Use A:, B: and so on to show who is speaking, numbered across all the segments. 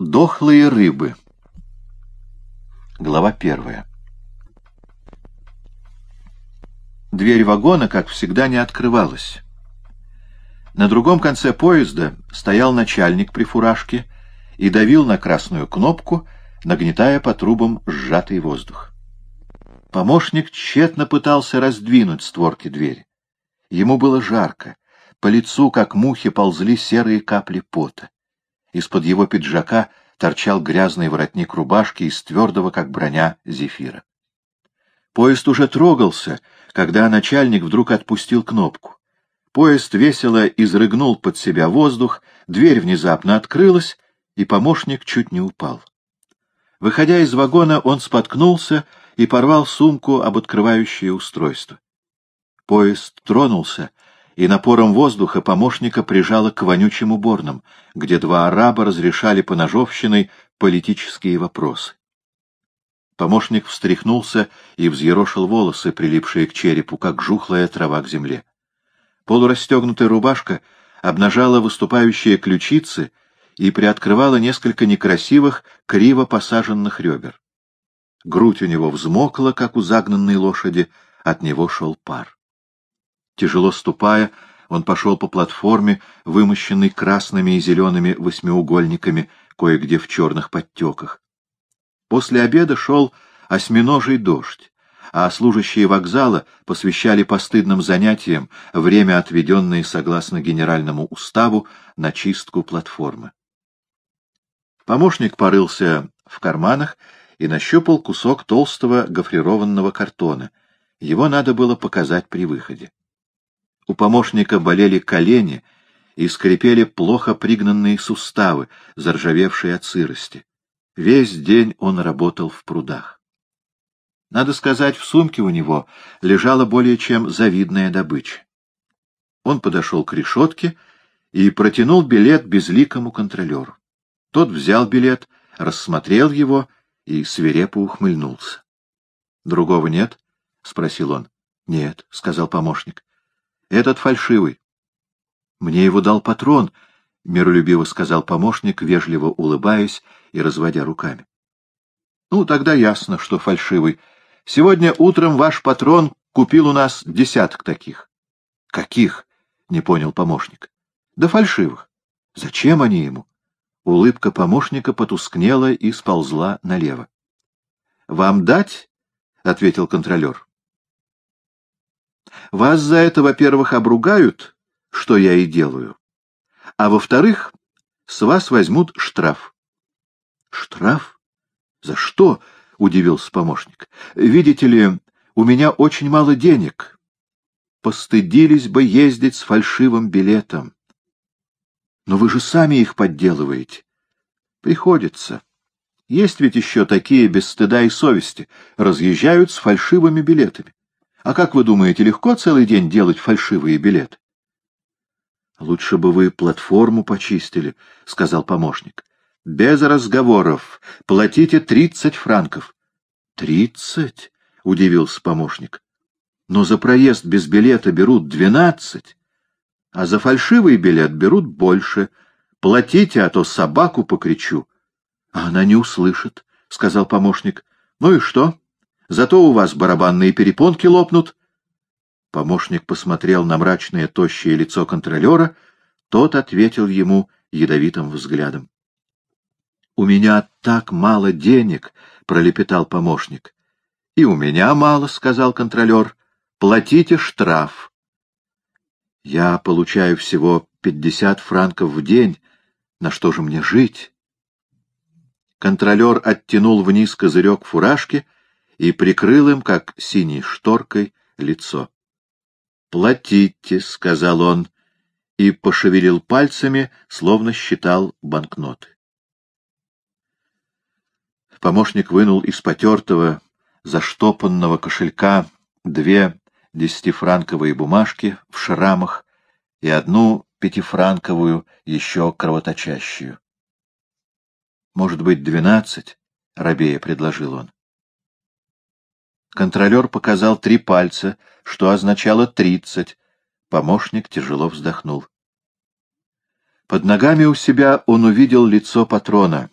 A: Дохлые рыбы. Глава первая. Дверь вагона, как всегда, не открывалась. На другом конце поезда стоял начальник при фуражке и давил на красную кнопку, нагнетая по трубам сжатый воздух. Помощник тщетно пытался раздвинуть створки двери. Ему было жарко, по лицу, как мухи, ползли серые капли пота. Из-под его пиджака торчал грязный воротник рубашки из твердого, как броня, зефира. Поезд уже трогался, когда начальник вдруг отпустил кнопку. Поезд весело изрыгнул под себя воздух, дверь внезапно открылась, и помощник чуть не упал. Выходя из вагона, он споткнулся и порвал сумку об открывающее устройство. Поезд тронулся, и напором воздуха помощника прижало к вонючим уборным, где два араба разрешали поножовщиной политические вопросы. Помощник встряхнулся и взъерошил волосы, прилипшие к черепу, как жухлая трава к земле. Полурастегнутая рубашка обнажала выступающие ключицы и приоткрывала несколько некрасивых, криво посаженных ребер. Грудь у него взмокла, как у загнанной лошади, от него шел пар. Тяжело ступая, он пошел по платформе, вымощенной красными и зелеными восьмиугольниками, кое-где в черных подтеках. После обеда шел осьминожий дождь, а служащие вокзала посвящали постыдным занятиям время, отведенное согласно генеральному уставу на чистку платформы. Помощник порылся в карманах и нащупал кусок толстого гофрированного картона. Его надо было показать при выходе. У помощника болели колени и скрипели плохо пригнанные суставы, заржавевшие от сырости. Весь день он работал в прудах. Надо сказать, в сумке у него лежала более чем завидная добыча. Он подошел к решетке и протянул билет безликому контролеру. Тот взял билет, рассмотрел его и свирепо ухмыльнулся. — Другого нет? — спросил он. — Нет, — сказал помощник. Этот фальшивый. Мне его дал патрон, — миролюбиво сказал помощник, вежливо улыбаясь и разводя руками. Ну, тогда ясно, что фальшивый. Сегодня утром ваш патрон купил у нас десяток таких. Каких? — не понял помощник. Да фальшивых. Зачем они ему? Улыбка помощника потускнела и сползла налево. — Вам дать? — ответил контролер. Вас за это, во-первых, обругают, что я и делаю, а во-вторых, с вас возьмут штраф. — Штраф? За что? — удивился помощник. — Видите ли, у меня очень мало денег. Постыдились бы ездить с фальшивым билетом. Но вы же сами их подделываете. Приходится. Есть ведь еще такие без стыда и совести, разъезжают с фальшивыми билетами. А как вы думаете, легко целый день делать фальшивые билеты? — Лучше бы вы платформу почистили, — сказал помощник. — Без разговоров. Платите тридцать франков. — Тридцать? — удивился помощник. — Но за проезд без билета берут двенадцать, а за фальшивый билет берут больше. Платите, а то собаку покричу. — А она не услышит, — сказал помощник. — Ну и что? — Зато у вас барабанные перепонки лопнут. Помощник посмотрел на мрачное тощее лицо контролера, тот ответил ему ядовитым взглядом. — У меня так мало денег, — пролепетал помощник. — И у меня мало, — сказал контролер. — Платите штраф. — Я получаю всего пятьдесят франков в день. На что же мне жить? Контролер оттянул вниз козырек фуражки и прикрыл им, как синей шторкой, лицо. «Платите», — сказал он, и пошевелил пальцами, словно считал банкноты. Помощник вынул из потертого, заштопанного кошелька две десятифранковые бумажки в шрамах и одну пятифранковую, еще кровоточащую. «Может быть, двенадцать?» — рабея предложил он. Контролер показал три пальца, что означало тридцать. Помощник тяжело вздохнул. Под ногами у себя он увидел лицо патрона.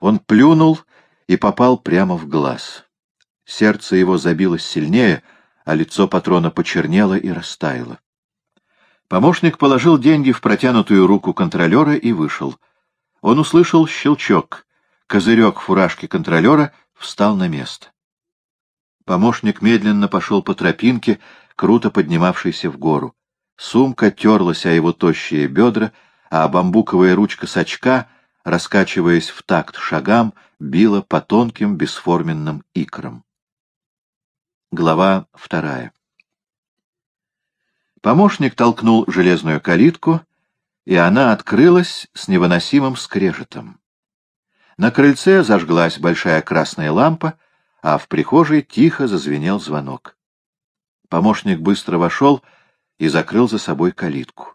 A: Он плюнул и попал прямо в глаз. Сердце его забилось сильнее, а лицо патрона почернело и растаяло. Помощник положил деньги в протянутую руку контролера и вышел. Он услышал щелчок. Козырек фуражки контролера встал на место. Помощник медленно пошел по тропинке, круто поднимавшейся в гору. Сумка терлась о его тощие бедра, а бамбуковая ручка сачка, раскачиваясь в такт шагам, била по тонким бесформенным икрам. Глава вторая Помощник толкнул железную калитку, и она открылась с невыносимым скрежетом. На крыльце зажглась большая красная лампа, а в прихожей тихо зазвенел звонок. Помощник быстро вошел и закрыл за собой калитку.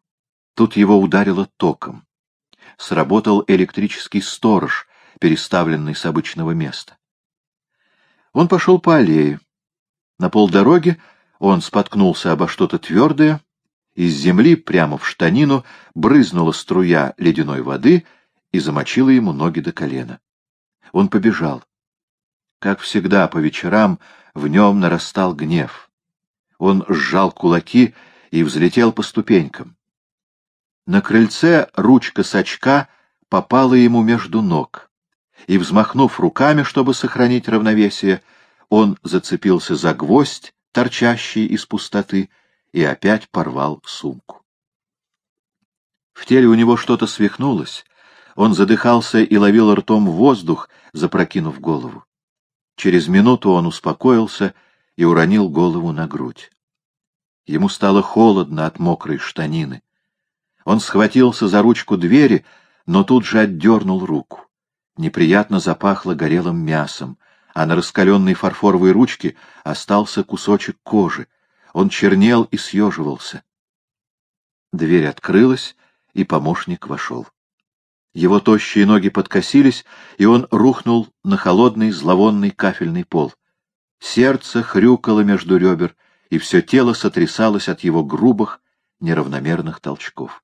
A: Тут его ударило током. Сработал электрический сторож, переставленный с обычного места. Он пошел по аллее. На полдороги он споткнулся обо что-то твердое, из земли прямо в штанину брызнула струя ледяной воды и замочила ему ноги до колена. Он побежал. Как всегда, по вечерам в нем нарастал гнев. Он сжал кулаки и взлетел по ступенькам. На крыльце ручка сачка попала ему между ног, и, взмахнув руками, чтобы сохранить равновесие, он зацепился за гвоздь, торчащий из пустоты, и опять порвал сумку. В теле у него что-то свихнулось, он задыхался и ловил ртом воздух, запрокинув голову. Через минуту он успокоился и уронил голову на грудь. Ему стало холодно от мокрой штанины. Он схватился за ручку двери, но тут же отдернул руку. Неприятно запахло горелым мясом, а на раскаленной фарфоровой ручке остался кусочек кожи. Он чернел и съеживался. Дверь открылась, и помощник вошел. Его тощие ноги подкосились, и он рухнул на холодный зловонный кафельный пол. Сердце хрюкало между ребер, и все тело сотрясалось от его грубых, неравномерных толчков.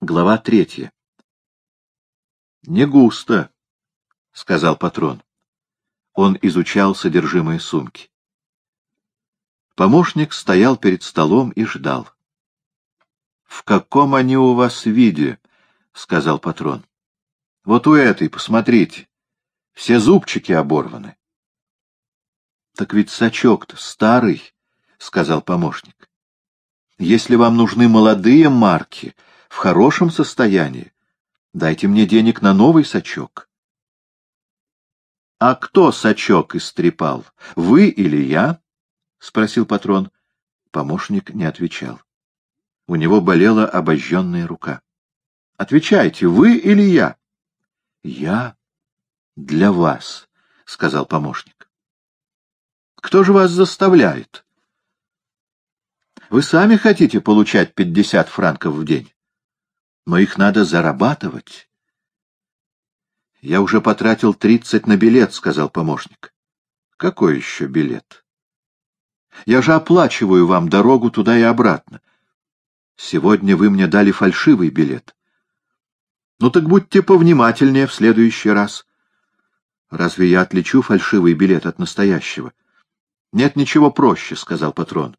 A: Глава третья. «Не густо», — сказал патрон. Он изучал содержимое сумки. Помощник стоял перед столом и ждал. — В каком они у вас виде? — сказал патрон. — Вот у этой, посмотрите. Все зубчики оборваны. — Так ведь сачок-то старый, — сказал помощник. — Если вам нужны молодые марки, в хорошем состоянии, дайте мне денег на новый сачок. — А кто сачок истрепал, вы или я? — спросил патрон. Помощник не отвечал. У него болела обожженная рука. — Отвечайте, вы или я? — Я для вас, — сказал помощник. — Кто же вас заставляет? — Вы сами хотите получать пятьдесят франков в день, но их надо зарабатывать. — Я уже потратил тридцать на билет, — сказал помощник. — Какой еще билет? — Я же оплачиваю вам дорогу туда и обратно. — Сегодня вы мне дали фальшивый билет. Ну так будьте повнимательнее в следующий раз. Разве я отличу фальшивый билет от настоящего? Нет ничего проще, — сказал патрон.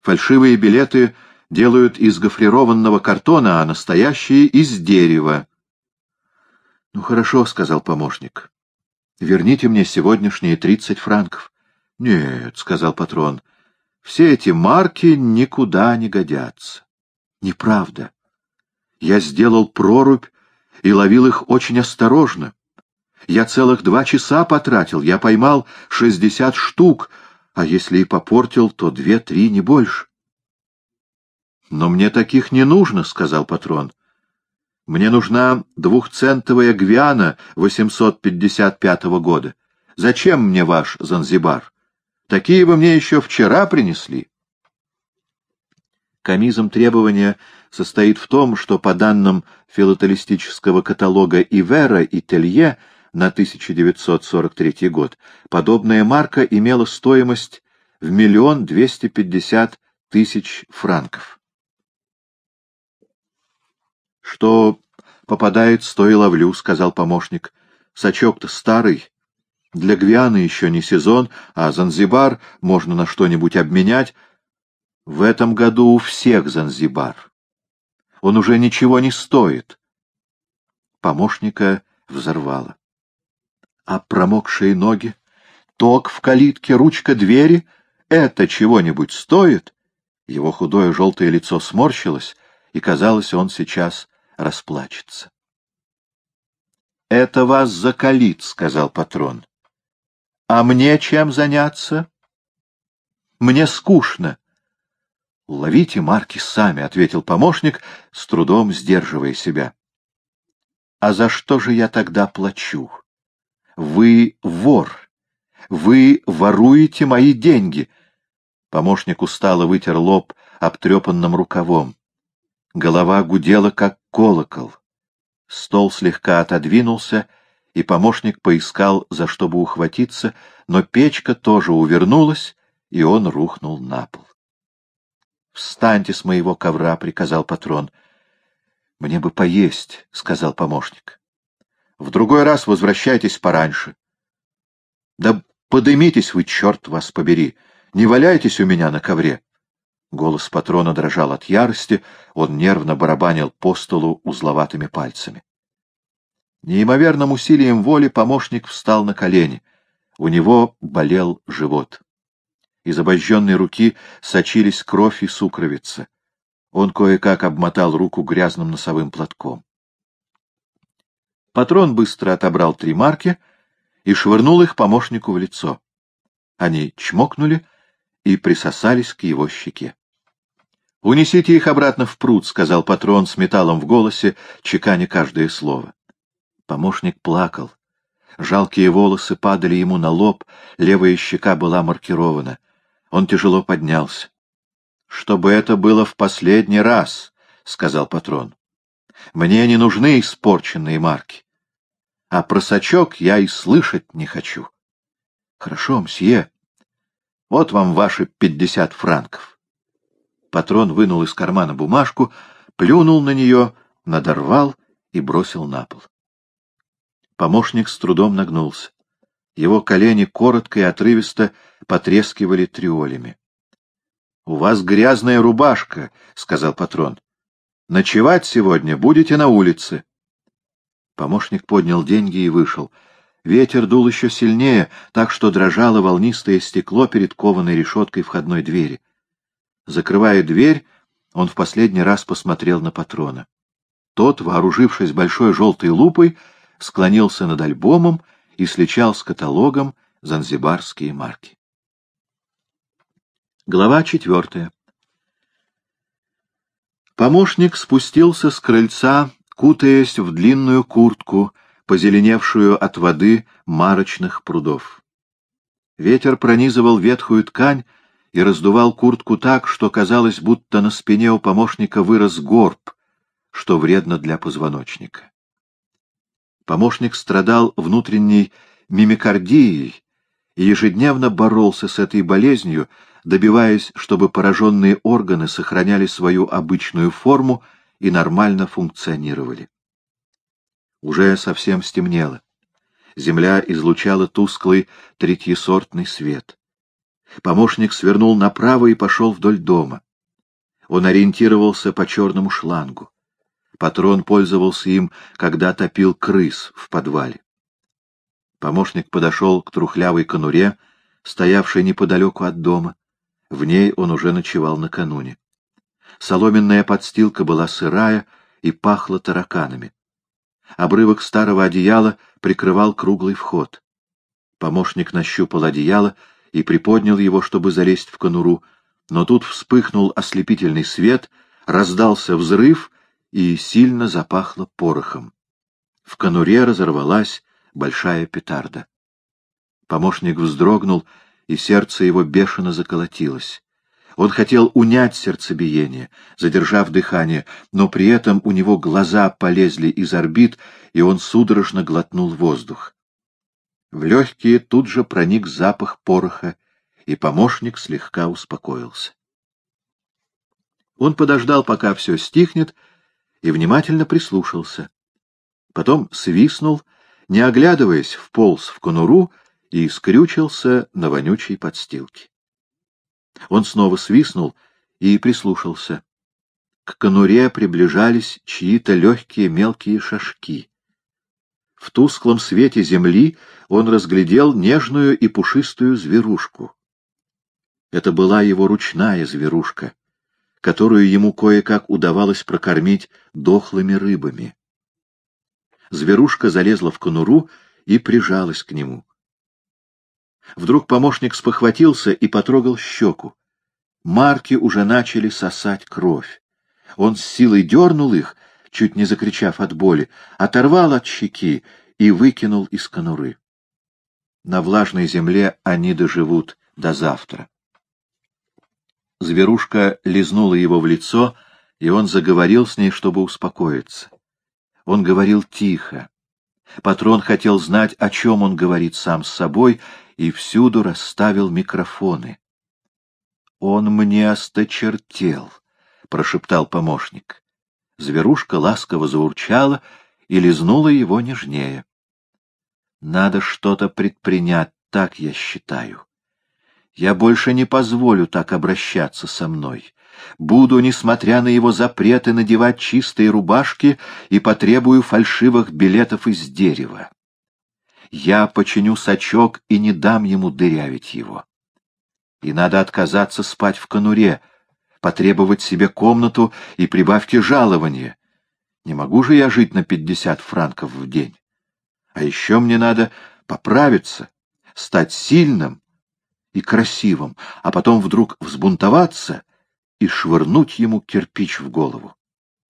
A: Фальшивые билеты делают из гофрированного картона, а настоящие — из дерева. — Ну хорошо, — сказал помощник. — Верните мне сегодняшние тридцать франков. — Нет, — сказал патрон, — все эти марки никуда не годятся. Неправда. Я сделал прорубь и ловил их очень осторожно. Я целых два часа потратил, я поймал шестьдесят штук, а если и попортил, то две-три, не больше. — Но мне таких не нужно, — сказал патрон. — Мне нужна двухцентовая гвиана 855 года. Зачем мне ваш Занзибар? Такие вы мне еще вчера принесли. Комизм требования состоит в том, что по данным филателистического каталога Ивера и Телье на 1943 год подобная марка имела стоимость в миллион двести пятьдесят тысяч франков. Что попадает, сто и ловлю, — сказал помощник. — Сачок-то старый. Для Гвианы еще не сезон, а Занзибар можно на что-нибудь обменять. В этом году у всех Занзибар. Он уже ничего не стоит. Помощника взорвало. А промокшие ноги, ток в калитке, ручка двери — это чего-нибудь стоит? Его худое желтое лицо сморщилось, и, казалось, он сейчас расплачется. — Это вас закалит, — сказал патрон. — А мне чем заняться? — Мне скучно. — Ловите марки сами, — ответил помощник, с трудом сдерживая себя. — А за что же я тогда плачу? Вы вор. Вы воруете мои деньги. Помощник устало вытер лоб обтрепанным рукавом. Голова гудела, как колокол. Стол слегка отодвинулся, и помощник поискал, за что бы ухватиться, но печка тоже увернулась, и он рухнул на пол. — Встаньте с моего ковра, — приказал патрон. — Мне бы поесть, — сказал помощник. — В другой раз возвращайтесь пораньше. — Да подымитесь вы, черт вас побери, не валяйтесь у меня на ковре. Голос патрона дрожал от ярости, он нервно барабанил по столу узловатыми пальцами. Неимоверным усилием воли помощник встал на колени. У него болел живот. Из обожженной руки сочились кровь и сукровица. Он кое-как обмотал руку грязным носовым платком. Патрон быстро отобрал три марки и швырнул их помощнику в лицо. Они чмокнули и присосались к его щеке. — Унесите их обратно в пруд, — сказал патрон с металлом в голосе, чеканя каждое слово. Помощник плакал. Жалкие волосы падали ему на лоб, левая щека была маркирована. Он тяжело поднялся. — Чтобы это было в последний раз, — сказал патрон. — Мне не нужны испорченные марки. А про сачок я и слышать не хочу. — Хорошо, мсье. Вот вам ваши пятьдесят франков. Патрон вынул из кармана бумажку, плюнул на нее, надорвал и бросил на пол. Помощник с трудом нагнулся. Его колени коротко и отрывисто потрескивали триолями. — У вас грязная рубашка, — сказал патрон. — Ночевать сегодня будете на улице. Помощник поднял деньги и вышел. Ветер дул еще сильнее, так что дрожало волнистое стекло перед кованой решеткой входной двери. Закрывая дверь, он в последний раз посмотрел на патрона. Тот, вооружившись большой желтой лупой, склонился над альбомом и сличал с каталогом занзибарские марки. Глава четвертая. Помощник спустился с крыльца, кутаясь в длинную куртку, позеленевшую от воды марочных прудов. Ветер пронизывал ветхую ткань, и раздувал куртку так, что казалось, будто на спине у помощника вырос горб, что вредно для позвоночника. Помощник страдал внутренней мимикардией и ежедневно боролся с этой болезнью, добиваясь, чтобы пораженные органы сохраняли свою обычную форму и нормально функционировали. Уже совсем стемнело. Земля излучала тусклый третьесортный свет. Помощник свернул направо и пошел вдоль дома. Он ориентировался по черному шлангу. Патрон пользовался им, когда топил крыс в подвале. Помощник подошел к трухлявой конуре, стоявшей неподалеку от дома. В ней он уже ночевал накануне. Соломенная подстилка была сырая и пахла тараканами. Обрывок старого одеяла прикрывал круглый вход. Помощник нащупал одеяло и приподнял его, чтобы залезть в конуру, но тут вспыхнул ослепительный свет, раздался взрыв и сильно запахло порохом. В конуре разорвалась большая петарда. Помощник вздрогнул, и сердце его бешено заколотилось. Он хотел унять сердцебиение, задержав дыхание, но при этом у него глаза полезли из орбит, и он судорожно глотнул воздух. В легкие тут же проник запах пороха, и помощник слегка успокоился. Он подождал, пока все стихнет, и внимательно прислушался. Потом свистнул, не оглядываясь, вполз в конуру и скрючился на вонючей подстилке. Он снова свистнул и прислушался. К конуре приближались чьи-то легкие мелкие шажки. В тусклом свете земли он разглядел нежную и пушистую зверушку. Это была его ручная зверушка, которую ему кое-как удавалось прокормить дохлыми рыбами. Зверушка залезла в конуру и прижалась к нему. Вдруг помощник спохватился и потрогал щеку. Марки уже начали сосать кровь. Он с силой дернул их, чуть не закричав от боли, оторвал от щеки и выкинул из конуры. На влажной земле они доживут до завтра. Зверушка лизнула его в лицо, и он заговорил с ней, чтобы успокоиться. Он говорил тихо. Патрон хотел знать, о чем он говорит сам с собой, и всюду расставил микрофоны. «Он мне осточертел», — прошептал помощник. Зверушка ласково заурчала и лизнула его нежнее. «Надо что-то предпринять, так я считаю. Я больше не позволю так обращаться со мной. Буду, несмотря на его запреты, надевать чистые рубашки и потребую фальшивых билетов из дерева. Я починю сачок и не дам ему дырявить его и надо отказаться спать в конуре, потребовать себе комнату и прибавки жалования. Не могу же я жить на пятьдесят франков в день. А еще мне надо поправиться, стать сильным и красивым, а потом вдруг взбунтоваться и швырнуть ему кирпич в голову.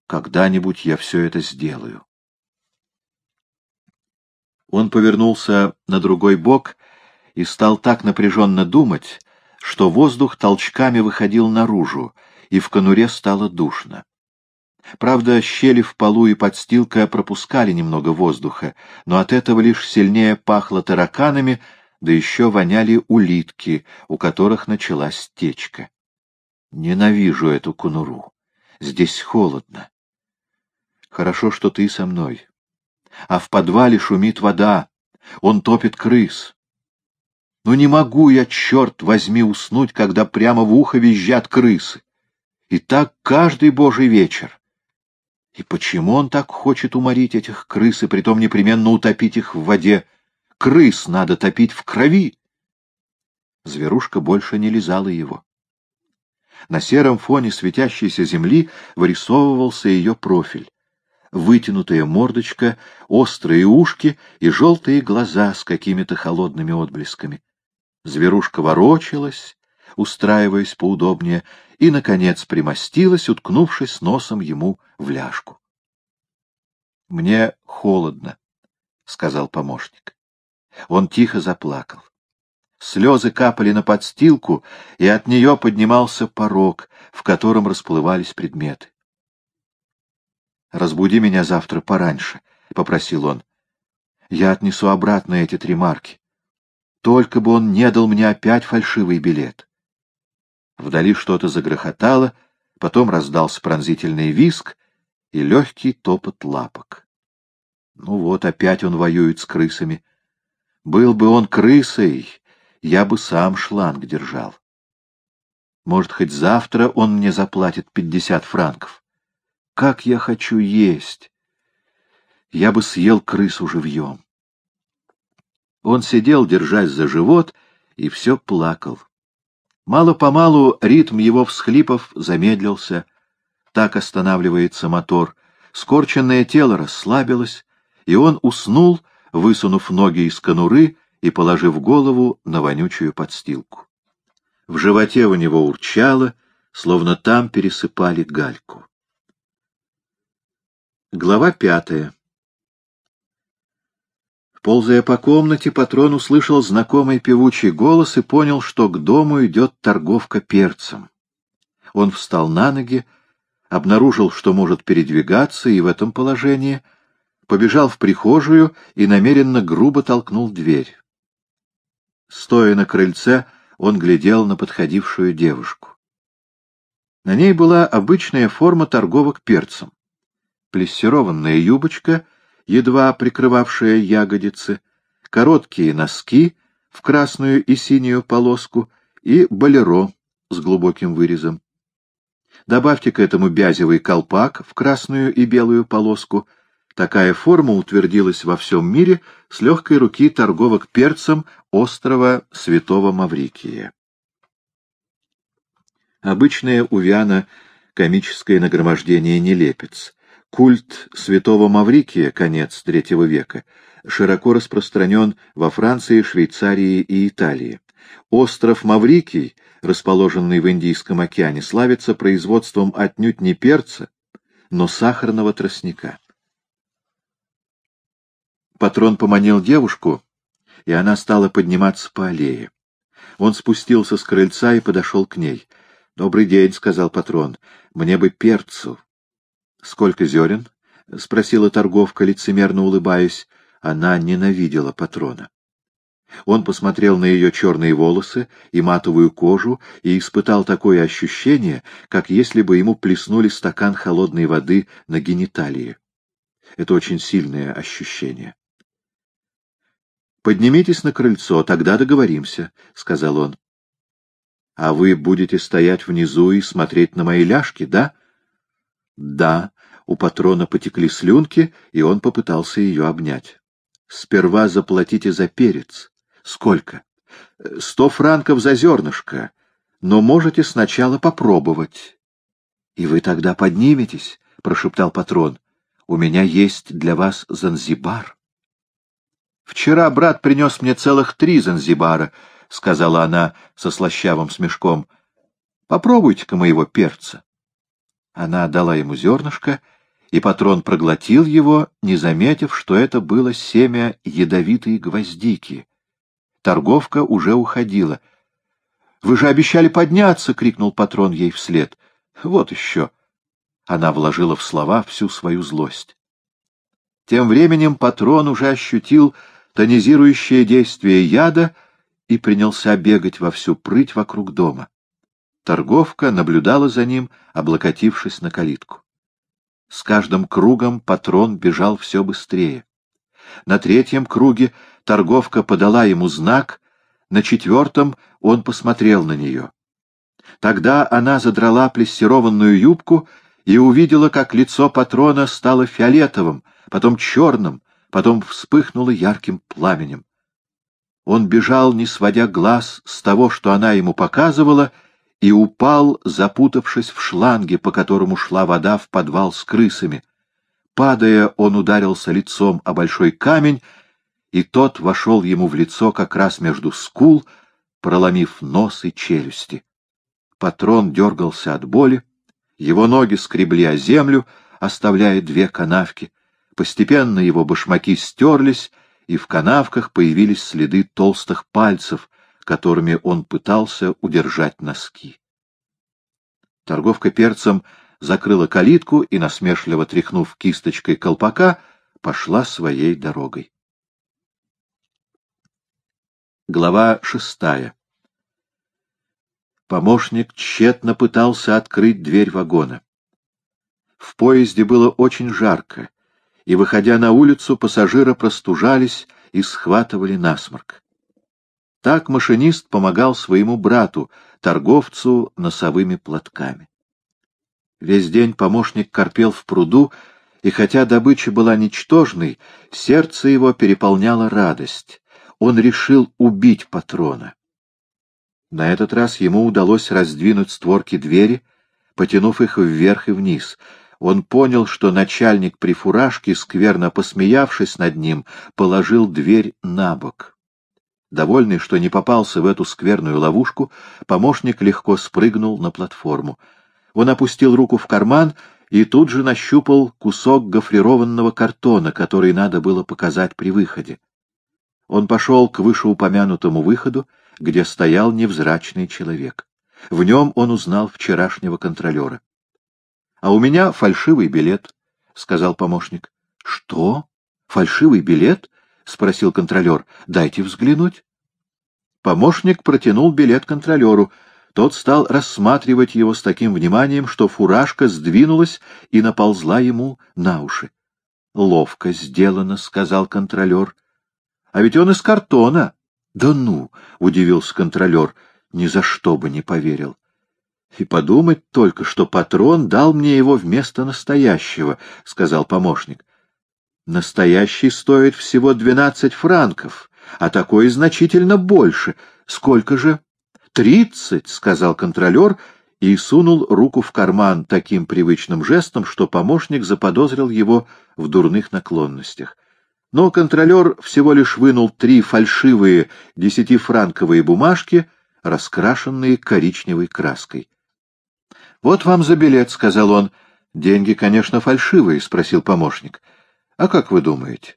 A: Когда-нибудь я все это сделаю. Он повернулся на другой бок и стал так напряженно думать, что воздух толчками выходил наружу, и в конуре стало душно. Правда, щели в полу и подстилка пропускали немного воздуха, но от этого лишь сильнее пахло тараканами, да еще воняли улитки, у которых началась течка. Ненавижу эту конуру. Здесь холодно. Хорошо, что ты со мной. А в подвале шумит вода. Он топит крыс. Но не могу я, черт возьми, уснуть, когда прямо в ухо визжат крысы. И так каждый божий вечер. И почему он так хочет уморить этих крыс и притом непременно утопить их в воде? Крыс надо топить в крови. Зверушка больше не лизала его. На сером фоне светящейся земли вырисовывался ее профиль. Вытянутая мордочка, острые ушки и желтые глаза с какими-то холодными отблесками. Зверушка ворочалась, устраиваясь поудобнее, и, наконец, примостилась, уткнувшись носом ему в ляжку. — Мне холодно, — сказал помощник. Он тихо заплакал. Слезы капали на подстилку, и от нее поднимался порог, в котором расплывались предметы. — Разбуди меня завтра пораньше, — попросил он. — Я отнесу обратно эти три марки. Только бы он не дал мне опять фальшивый билет. Вдали что-то загрохотало, потом раздался пронзительный виск и легкий топот лапок. Ну вот, опять он воюет с крысами. Был бы он крысой, я бы сам шланг держал. Может, хоть завтра он мне заплатит пятьдесят франков. Как я хочу есть! Я бы съел крысу живьем. Он сидел, держась за живот, и все плакал. Мало-помалу ритм его всхлипов замедлился. Так останавливается мотор. Скорченное тело расслабилось, и он уснул, высунув ноги из конуры и положив голову на вонючую подстилку. В животе у него урчало, словно там пересыпали гальку. Глава пятая Ползая по комнате, патрон услышал знакомый певучий голос и понял, что к дому идет торговка перцем. Он встал на ноги, обнаружил, что может передвигаться, и в этом положении побежал в прихожую и намеренно грубо толкнул дверь. Стоя на крыльце, он глядел на подходившую девушку. На ней была обычная форма торговок перцем. Плессированная юбочка — едва прикрывавшая ягодицы, короткие носки в красную и синюю полоску и болеро с глубоким вырезом. Добавьте к этому бязевый колпак в красную и белую полоску. Такая форма утвердилась во всем мире с легкой руки торговок перцем острова Святого Маврикия. Обычное у Виана комическое нагромождение нелепец. Культ святого Маврикия, конец III века, широко распространен во Франции, Швейцарии и Италии. Остров Маврикий, расположенный в Индийском океане, славится производством отнюдь не перца, но сахарного тростника. Патрон поманил девушку, и она стала подниматься по аллее. Он спустился с крыльца и подошел к ней — «Добрый день», — сказал патрон. «Мне бы перцу». «Сколько зерен?» — спросила торговка, лицемерно улыбаясь. Она ненавидела патрона. Он посмотрел на ее черные волосы и матовую кожу и испытал такое ощущение, как если бы ему плеснули стакан холодной воды на гениталии. Это очень сильное ощущение. «Поднимитесь на крыльцо, тогда договоримся», — сказал он. А вы будете стоять внизу и смотреть на мои ляжки, да? Да. У патрона потекли слюнки, и он попытался ее обнять. Сперва заплатите за перец. Сколько? Сто франков за зернышко. Но можете сначала попробовать. И вы тогда подниметесь, — прошептал патрон. У меня есть для вас Занзибар. Вчера брат принес мне целых три Занзибара, — сказала она со слащавым смешком. — Попробуйте-ка моего перца. Она дала ему зернышко, и патрон проглотил его, не заметив, что это было семя ядовитой гвоздики. Торговка уже уходила. — Вы же обещали подняться! — крикнул патрон ей вслед. — Вот еще! Она вложила в слова всю свою злость. Тем временем патрон уже ощутил тонизирующее действие яда — и принялся бегать во всю прыть вокруг дома. Торговка наблюдала за ним, облокотившись на калитку. С каждым кругом патрон бежал все быстрее. На третьем круге торговка подала ему знак, на четвертом он посмотрел на нее. Тогда она задрала плессированную юбку и увидела, как лицо патрона стало фиолетовым, потом черным, потом вспыхнуло ярким пламенем. Он бежал, не сводя глаз с того, что она ему показывала, и упал, запутавшись в шланге, по которому шла вода в подвал с крысами. Падая, он ударился лицом о большой камень, и тот вошел ему в лицо как раз между скул, проломив нос и челюсти. Патрон дергался от боли, его ноги скребли о землю, оставляя две канавки. Постепенно его башмаки стерлись, и в канавках появились следы толстых пальцев, которыми он пытался удержать носки. Торговка перцем закрыла калитку и, насмешливо тряхнув кисточкой колпака, пошла своей дорогой. Глава шестая Помощник тщетно пытался открыть дверь вагона. В поезде было очень жарко, и, выходя на улицу, пассажиры простужались и схватывали насморк. Так машинист помогал своему брату, торговцу носовыми платками. Весь день помощник корпел в пруду, и хотя добыча была ничтожной, сердце его переполняло радость. Он решил убить патрона. На этот раз ему удалось раздвинуть створки двери, потянув их вверх и вниз — он понял, что начальник при фуражке, скверно посмеявшись над ним, положил дверь на бок. Довольный, что не попался в эту скверную ловушку, помощник легко спрыгнул на платформу. Он опустил руку в карман и тут же нащупал кусок гофрированного картона, который надо было показать при выходе. Он пошел к вышеупомянутому выходу, где стоял невзрачный человек. В нем он узнал вчерашнего контролера. — А у меня фальшивый билет, — сказал помощник. — Что? Фальшивый билет? — спросил контролер. — Дайте взглянуть. Помощник протянул билет контролеру. Тот стал рассматривать его с таким вниманием, что фуражка сдвинулась и наползла ему на уши. — Ловко сделано, — сказал контролер. — А ведь он из картона. — Да ну, — удивился контролер, — ни за что бы не поверил. — И подумать только, что патрон дал мне его вместо настоящего, — сказал помощник. — Настоящий стоит всего двенадцать франков, а такой значительно больше. Сколько же? — Тридцать, — сказал контролер, — и сунул руку в карман таким привычным жестом, что помощник заподозрил его в дурных наклонностях. Но контролер всего лишь вынул три фальшивые десятифранковые бумажки, раскрашенные коричневой краской. — Вот вам за билет, — сказал он. — Деньги, конечно, фальшивые, — спросил помощник. — А как вы думаете?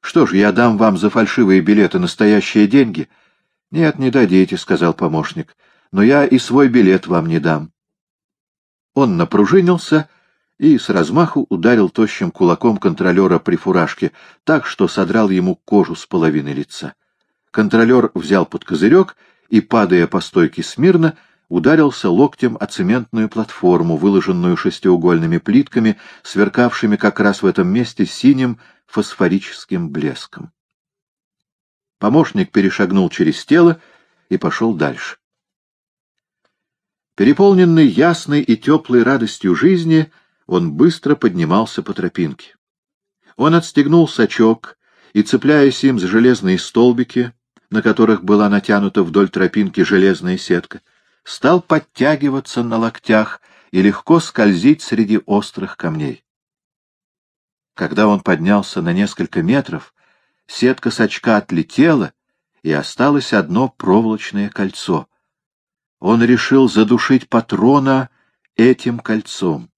A: Что ж, я дам вам за фальшивые билеты настоящие деньги? — Нет, не дадите, — сказал помощник но я и свой билет вам не дам. Он напружинился и с размаху ударил тощим кулаком контролера при фуражке, так что содрал ему кожу с половины лица. Контролер взял под козырек и, падая по стойке смирно, ударился локтем о цементную платформу, выложенную шестиугольными плитками, сверкавшими как раз в этом месте синим фосфорическим блеском. Помощник перешагнул через тело и пошел дальше. Переполненный ясной и теплой радостью жизни, он быстро поднимался по тропинке. Он отстегнул сачок и, цепляясь им за железные столбики, на которых была натянута вдоль тропинки железная сетка, стал подтягиваться на локтях и легко скользить среди острых камней. Когда он поднялся на несколько метров, сетка сачка отлетела, и осталось одно проволочное кольцо — он решил задушить патрона этим кольцом.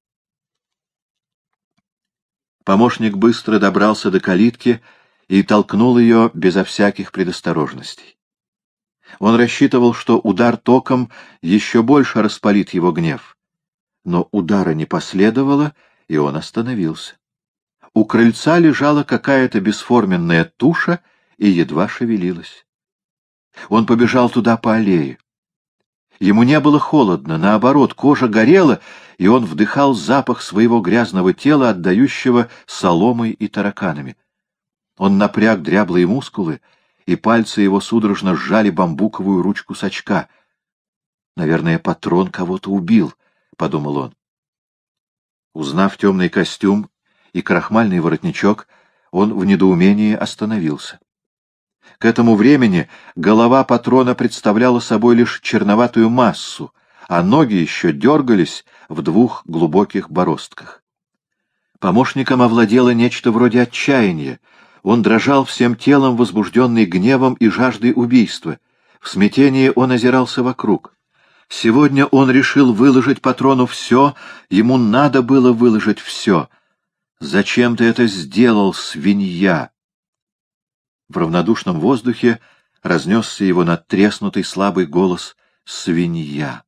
A: Помощник быстро добрался до калитки и толкнул ее безо всяких предосторожностей. Он рассчитывал, что удар током еще больше распалит его гнев. Но удара не последовало, и он остановился. У крыльца лежала какая-то бесформенная туша и едва шевелилась. Он побежал туда по аллее. Ему не было холодно, наоборот, кожа горела, и он вдыхал запах своего грязного тела, отдающего соломой и тараканами. Он напряг дряблые мускулы, и пальцы его судорожно сжали бамбуковую ручку сачка. «Наверное, патрон кого-то убил», — подумал он. Узнав темный костюм и крахмальный воротничок, он в недоумении остановился. К этому времени голова патрона представляла собой лишь черноватую массу, а ноги еще дергались в двух глубоких бороздках. Помощником овладело нечто вроде отчаяния. Он дрожал всем телом, возбужденный гневом и жаждой убийства. В смятении он озирался вокруг. Сегодня он решил выложить патрону все, ему надо было выложить все. «Зачем ты это сделал, свинья?» В равнодушном воздухе разнесся его надтреснутый слабый голос «Свинья!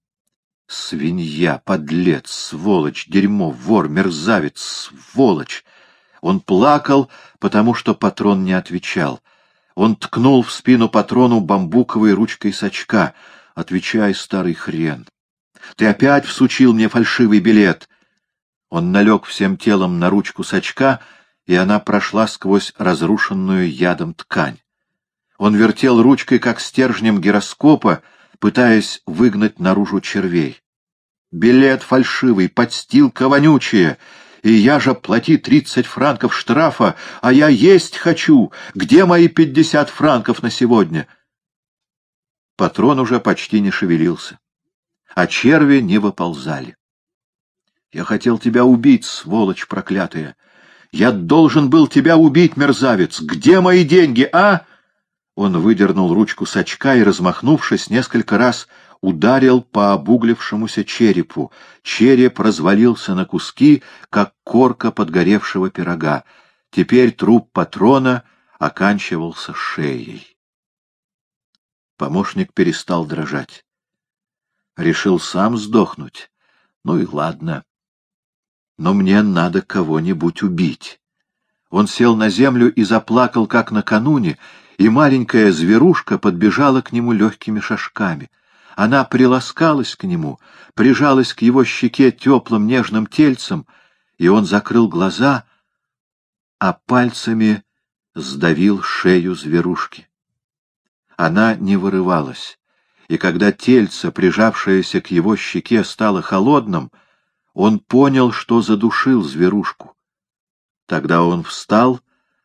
A: Свинья! Подлец! Сволочь! Дерьмо! Вор! Мерзавец! Сволочь!» Он плакал, потому что патрон не отвечал. Он ткнул в спину патрону бамбуковой ручкой сачка. «Отвечай, старый хрен! Ты опять всучил мне фальшивый билет!» Он налег всем телом на ручку сачка — и она прошла сквозь разрушенную ядом ткань. Он вертел ручкой, как стержнем гироскопа, пытаясь выгнать наружу червей. «Билет фальшивый, подстилка вонючая, и я же плати тридцать франков штрафа, а я есть хочу! Где мои пятьдесят франков на сегодня?» Патрон уже почти не шевелился, а черви не выползали. «Я хотел тебя убить, сволочь проклятая!» Я должен был тебя убить, мерзавец! Где мои деньги, а?» Он выдернул ручку с очка и, размахнувшись, несколько раз ударил по обуглившемуся черепу. Череп развалился на куски, как корка подгоревшего пирога. Теперь труп патрона оканчивался шеей. Помощник перестал дрожать. Решил сам сдохнуть. Ну и ладно но мне надо кого-нибудь убить. Он сел на землю и заплакал, как накануне, и маленькая зверушка подбежала к нему легкими шажками. Она приласкалась к нему, прижалась к его щеке теплым нежным тельцем, и он закрыл глаза, а пальцами сдавил шею зверушки. Она не вырывалась, и когда тельце, прижавшееся к его щеке, стало холодным, он понял, что задушил зверушку. Тогда он встал,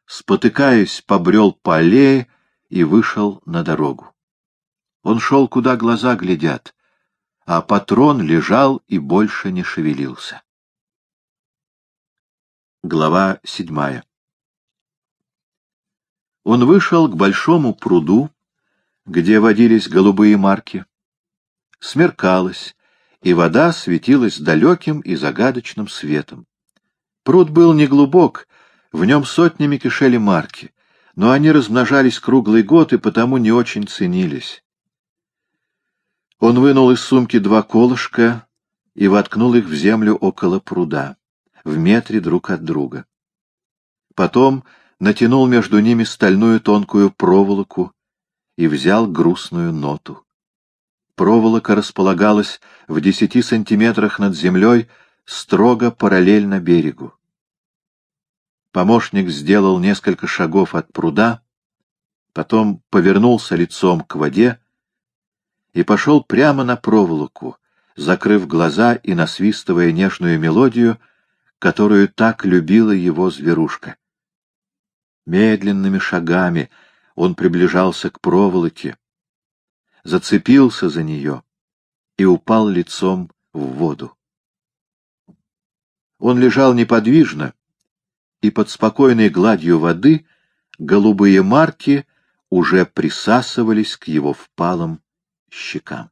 A: спотыкаясь, побрел по аллее и вышел на дорогу. Он шел, куда глаза глядят, а патрон лежал и больше не шевелился. Глава седьмая Он вышел к большому пруду, где водились голубые марки. Смеркалось, и вода светилась далеким и загадочным светом. Пруд был неглубок, в нем сотнями кишели марки, но они размножались круглый год и потому не очень ценились. Он вынул из сумки два колышка и воткнул их в землю около пруда, в метре друг от друга. Потом натянул между ними стальную тонкую проволоку и взял грустную ноту. Проволока располагалась в десяти сантиметрах над землей, строго параллельно берегу. Помощник сделал несколько шагов от пруда, потом повернулся лицом к воде и пошел прямо на проволоку, закрыв глаза и насвистывая нежную мелодию, которую так любила его зверушка. Медленными шагами он приближался к проволоке, зацепился за нее и упал лицом в воду. Он лежал неподвижно, и под спокойной гладью воды голубые марки уже присасывались к его впалым щекам.